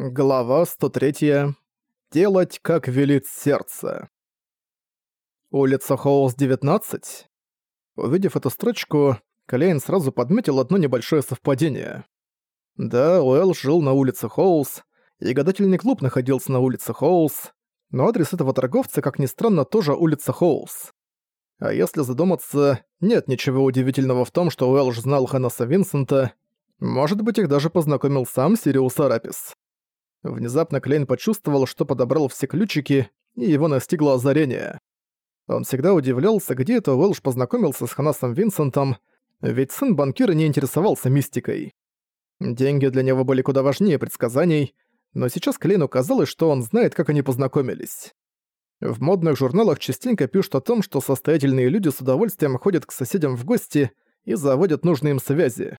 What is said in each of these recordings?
Глава 103. Делать, как велит сердце. Улица Хоус, 19. Увидев эту строчку, Калейн сразу подметил одно небольшое совпадение. Да, Уэлл жил на улице Хоус, и гадательный клуб находился на улице Хоус, но адрес этого торговца, как ни странно, тоже улица Хоус. А если задуматься, нет ничего удивительного в том, что Уэлш знал Ханаса Винсента, может быть, их даже познакомил сам Сириус Арапис. Внезапно Клейн почувствовал, что подобрал все ключики, и его настигло озарение. Он всегда удивлялся, где это Уэлш познакомился с Ханасом Винсентом, ведь сын банкира не интересовался мистикой. Деньги для него были куда важнее предсказаний, но сейчас Клейну казалось, что он знает, как они познакомились. В модных журналах частенько пишут о том, что состоятельные люди с удовольствием ходят к соседям в гости и заводят нужные им связи.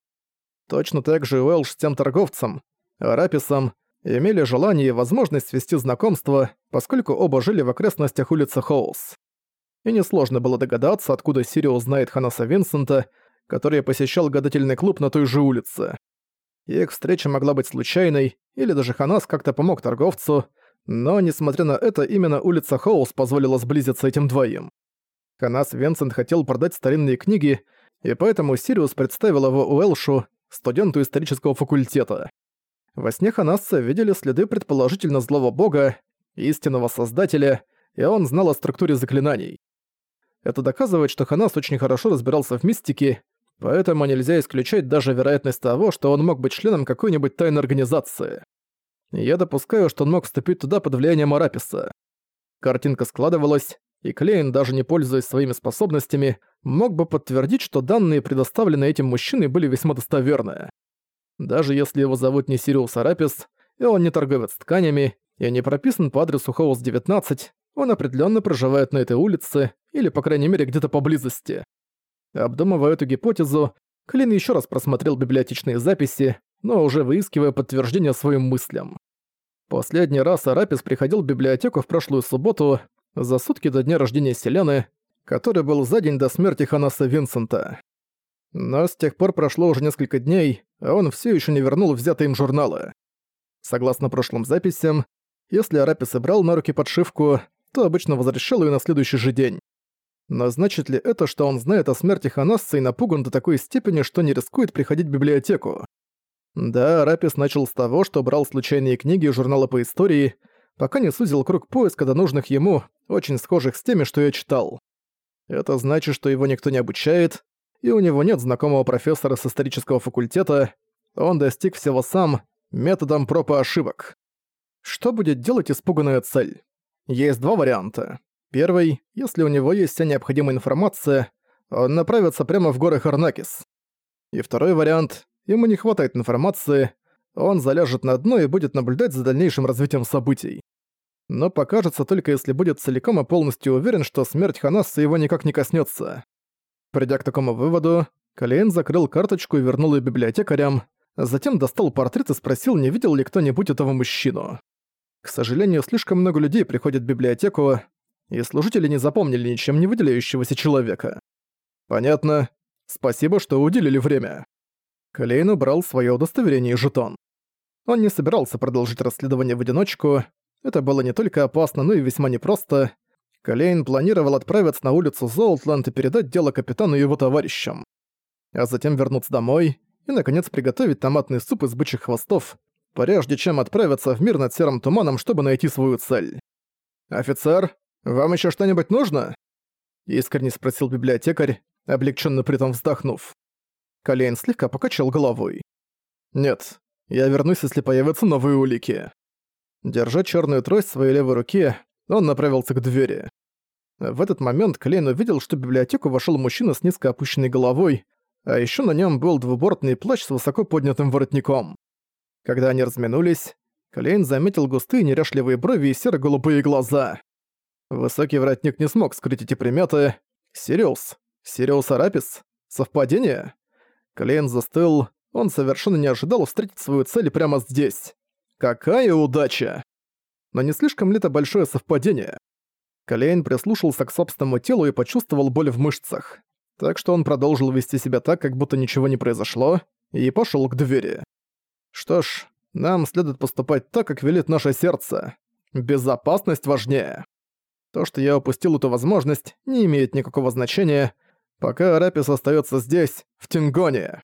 Точно так же Уэлш с тем торговцем, Араписом, имели желание и возможность свести знакомство, поскольку оба жили в окрестностях улицы Хоус. И несложно было догадаться, откуда Сириус знает Ханаса Винсента, который посещал гадательный клуб на той же улице. Их встреча могла быть случайной, или даже Ханас как-то помог торговцу, но, несмотря на это, именно улица Хоус позволила сблизиться этим двоим. Ханас Винсент хотел продать старинные книги, и поэтому Сириус представил его Уэлшу, студенту исторического факультета. Во сне Ханасса видели следы предположительно злого бога, истинного создателя, и он знал о структуре заклинаний. Это доказывает, что Ханас очень хорошо разбирался в мистике, поэтому нельзя исключать даже вероятность того, что он мог быть членом какой-нибудь тайной организации. Я допускаю, что он мог вступить туда под влиянием Араписа. Картинка складывалась, и Клейн, даже не пользуясь своими способностями, мог бы подтвердить, что данные, предоставленные этим мужчиной, были весьма достоверны. Даже если его зовут не Сириус Арапис, и он не торговец тканями, и не прописан по адресу Хоус 19, он определенно проживает на этой улице, или, по крайней мере, где-то поблизости. Обдумывая эту гипотезу, Клин еще раз просмотрел библиотечные записи, но уже выискивая подтверждение своим мыслям. Последний раз Арапис приходил в библиотеку в прошлую субботу, за сутки до дня рождения Селены, который был за день до смерти Ханаса Винсента. Но с тех пор прошло уже несколько дней, а он все еще не вернул взятые им журналы. Согласно прошлым записям, если Арапис и брал на руки подшивку, то обычно возвращал ее на следующий же день. Но значит ли это, что он знает о смерти Ханасса и напуган до такой степени, что не рискует приходить в библиотеку? Да, Арапис начал с того, что брал случайные книги и журналы по истории, пока не сузил круг поиска до нужных ему, очень схожих с теми, что я читал. Это значит, что его никто не обучает, и у него нет знакомого профессора с исторического факультета, он достиг всего сам, методом проб и ошибок. Что будет делать испуганная цель? Есть два варианта. Первый, если у него есть вся необходимая информация, он направится прямо в горы Харнакис. И второй вариант, ему не хватает информации, он заляжет на дно и будет наблюдать за дальнейшим развитием событий. Но покажется только если будет целиком и полностью уверен, что смерть Ханасса его никак не коснется. Придя к такому выводу, Калейн закрыл карточку и вернул ее библиотекарям, затем достал портрет и спросил, не видел ли кто-нибудь этого мужчину. К сожалению, слишком много людей приходят в библиотеку, и служители не запомнили ничем не выделяющегося человека. Понятно. Спасибо, что уделили время. Калейн убрал свое удостоверение и жетон. Он не собирался продолжить расследование в одиночку. Это было не только опасно, но и весьма непросто. Калейн планировал отправиться на улицу Золтланд и передать дело капитану и его товарищам. А затем вернуться домой и, наконец, приготовить томатный суп из бычьих хвостов, прежде чем отправиться в мир над серым туманом, чтобы найти свою цель. «Офицер, вам еще что-нибудь нужно?» Искренне спросил библиотекарь, облегченно притом вздохнув. Калейн слегка покачал головой. «Нет, я вернусь, если появятся новые улики». Держа черную трость в своей левой руке, он направился к двери. В этот момент Клейн увидел, что в библиотеку вошел мужчина с низко опущенной головой, а еще на нем был двубортный плащ с высоко поднятым воротником. Когда они разминулись, Клейн заметил густые неряшливые брови и серо-голубые глаза. Высокий воротник не смог скрыть эти приметы. Сириус? Сириус Арапис? Совпадение? Клейн застыл, он совершенно не ожидал встретить свою цель прямо здесь. Какая удача! Но не слишком ли это большое совпадение? Клейн прислушался к собственному телу и почувствовал боль в мышцах. Так что он продолжил вести себя так, как будто ничего не произошло, и пошёл к двери. Что ж, Нам следует поступать так, как велит наше сердце. Безопасность важнее. То, что я упустил эту возможность, не имеет никакого значения, пока Арапис остается здесь, в Тингоне.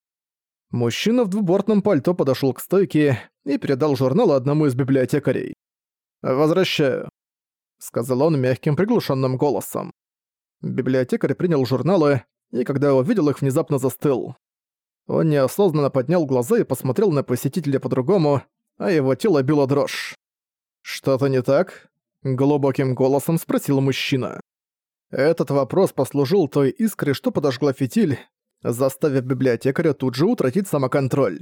Мужчина в двубортном пальто подошел к стойке и передал журнал одному из библиотекарей. «Возвращаю», — сказал он мягким приглушенным голосом. Библиотекарь принял журналы, и когда увидел их, внезапно застыл. Он неосознанно поднял глаза и посмотрел на посетителя по-другому, а его тело било дрожь. «Что-то не так?» — глубоким голосом спросил мужчина. Этот вопрос послужил той искре, что подожгла фитиль, заставив библиотекаря тут же утратить самоконтроль.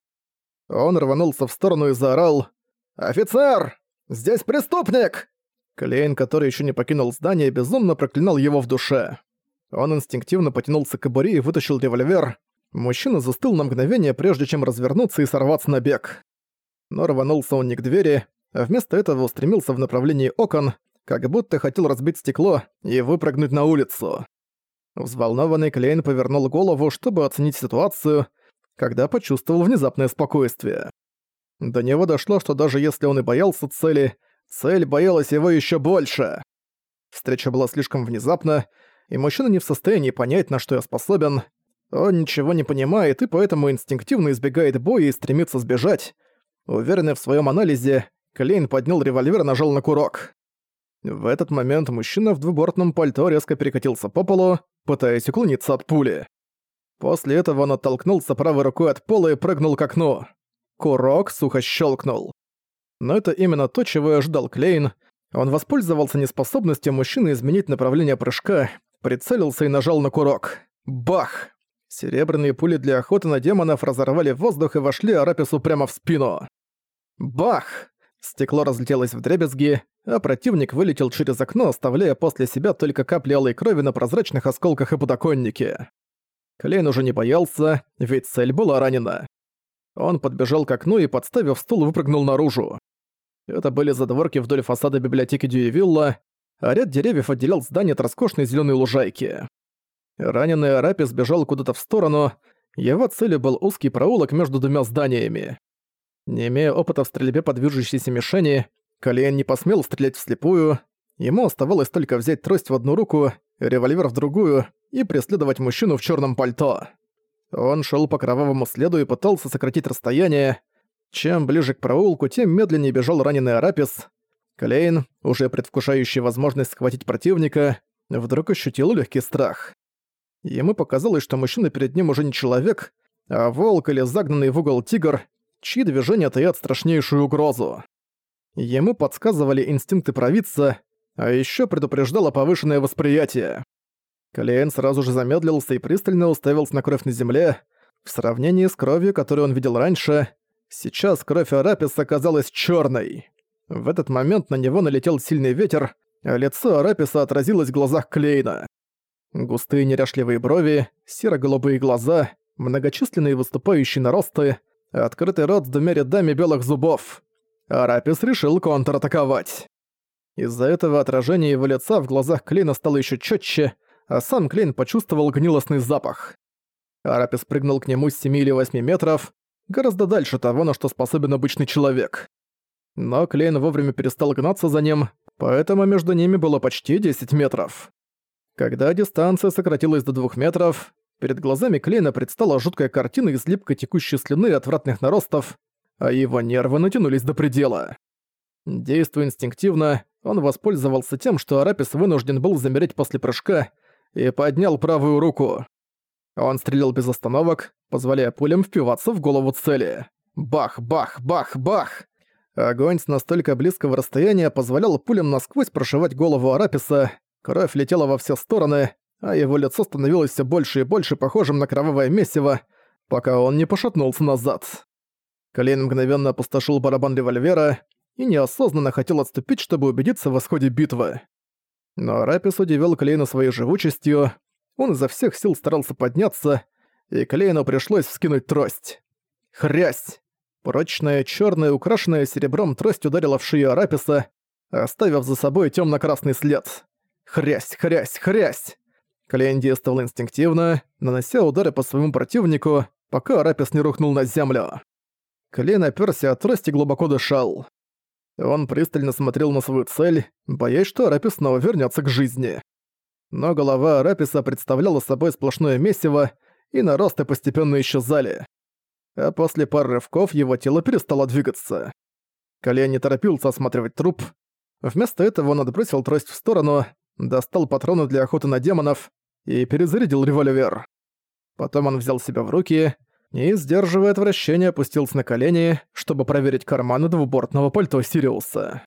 Он рванулся в сторону и заорал «Офицер! Здесь преступник!» Клейн, который еще не покинул здание, безумно проклинал его в душе. Он инстинктивно потянулся к кобуре и вытащил револьвер. Мужчина застыл на мгновение, прежде чем развернуться и сорваться на бег. Но рванулся он не к двери, а вместо этого устремился в направлении окон, как будто хотел разбить стекло и выпрыгнуть на улицу. Взволнованный Клейн повернул голову, чтобы оценить ситуацию, когда почувствовал внезапное спокойствие. До него дошло, что даже если он и боялся цели, цель боялась его еще больше. Встреча была слишком внезапна, и мужчина не в состоянии понять, на что я способен. Он ничего не понимает и поэтому инстинктивно избегает боя и стремится сбежать. Уверенный в своем анализе, Клейн поднял револьвер и нажал на курок. В этот момент мужчина в двубортном пальто резко перекатился по полу, пытаясь уклониться от пули. После этого он оттолкнулся правой рукой от пола и прыгнул к окну. Курок сухо щелкнул. Но это именно то, чего и ожидал Клейн. Он воспользовался неспособностью мужчины изменить направление прыжка, прицелился и нажал на курок. Бах! Серебряные пули для охоты на демонов разорвали воздух и вошли Арапису прямо в спину. Бах! Стекло разлетелось в дребезги, а противник вылетел через окно, оставляя после себя только капли алой крови на прозрачных осколках и подоконнике. Клейн уже не боялся, ведь цель была ранена. Он подбежал к окну и, подставив стул, выпрыгнул наружу. Это были задворки вдоль фасада библиотеки Дьюевилла, а ряд деревьев отделял здание от роскошной зелёной лужайки. Раненый Арапис бежал куда-то в сторону, его целью был узкий проулок между двумя зданиями. Не имея опыта в стрельбе по движущейся мишени, Калиен не посмел стрелять вслепую, ему оставалось только взять трость в одну руку, револьвер в другую и преследовать мужчину в черном пальто. Он шел по кровавому следу и пытался сократить расстояние. Чем ближе к проулку, тем медленнее бежал раненый Арапис. Клейн, уже предвкушающий возможность схватить противника, вдруг ощутил легкий страх. Ему показалось, что мужчина перед ним уже не человек, а волк или загнанный в угол тигр, чьи движения таят страшнейшую угрозу. Ему подсказывали инстинкты провидца, а еще предупреждало повышенное восприятие. Калиэн сразу же замедлился и пристально уставился на кровь на земле. В сравнении с кровью, которую он видел раньше, сейчас кровь Араписа оказалась черной. В этот момент на него налетел сильный ветер, а лицо Араписа отразилось в глазах Клейна. Густые неряшливые брови, серо-голубые глаза, многочисленные выступающие наросты — открытый рот с двумя рядами белых зубов. Арапис решил контратаковать. Из-за этого отражение его лица в глазах Клейна стало еще четче, а сам Клейн почувствовал гнилостный запах. Арапис прыгнул к нему с 7 или 8 метров, гораздо дальше того, на что способен обычный человек. Но Клейн вовремя перестал гнаться за ним, поэтому между ними было почти 10 метров. Когда дистанция сократилась до 2 метров, Перед глазами Клейна предстала жуткая картина из липкой текущей слюны и отвратных наростов, а его нервы натянулись до предела. Действуя инстинктивно, он воспользовался тем, что Арапис вынужден был замереть после прыжка, и поднял правую руку. Он стрелял без остановок, позволяя пулям впиваться в голову цели. Бах, бах, бах, бах! Огонь с настолько близкого расстояния позволял пулям насквозь прошивать голову Араписа, кровь летела во все стороны, а его лицо становилось все больше и больше похожим на кровавое месиво, пока он не пошатнулся назад. Клейн мгновенно опустошил барабан револьвера и неосознанно хотел отступить, чтобы убедиться в исходе битвы. Но Рапис удивил Клейна своей живучестью, он изо всех сил старался подняться, и Клейну пришлось вскинуть трость. Хрясь! Прочная, черная, украшенная серебром трость ударила в шею Араписа, оставив за собой темно красный след. Хрясь, хрясь, хрясь! Клейн действовал инстинктивно, нанося удары по своему противнику, пока Арапис не рухнул на землю. Клейн оперся от трости глубоко дышал. Он пристально смотрел на свою цель, боясь, что Арапис снова вернется к жизни. Но голова Араписа представляла собой сплошное месиво, и наросты постепенно исчезали. А после пары рывков его тело перестало двигаться. Колен не торопился осматривать труп. Вместо этого он отбросил трость в сторону, достал патроны для охоты на демонов и перезарядил револьвер. Потом он взял себя в руки и, сдерживая отвращение, опустился на колени, чтобы проверить карманы двубортного пальто Сириуса.